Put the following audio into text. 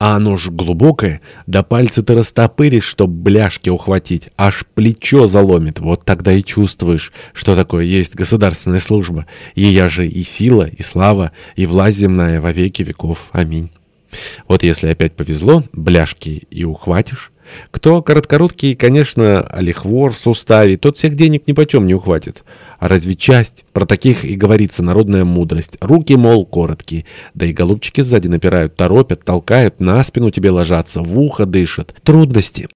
А оно ж глубокое, да пальцы ты растопыришь, чтоб бляшки ухватить, аж плечо заломит. Вот тогда и чувствуешь, что такое есть государственная служба. Ея же и сила, и слава, и власть земная во веки веков. Аминь. Вот если опять повезло, бляшки и ухватишь. Кто короткоруткий, конечно, олихвор в суставе, тот всех денег нипочем не ухватит. А разве часть? Про таких и говорится народная мудрость. Руки, мол, короткие. Да и голубчики сзади напирают, торопят, толкают, на спину тебе ложатся, в ухо дышат. Трудности.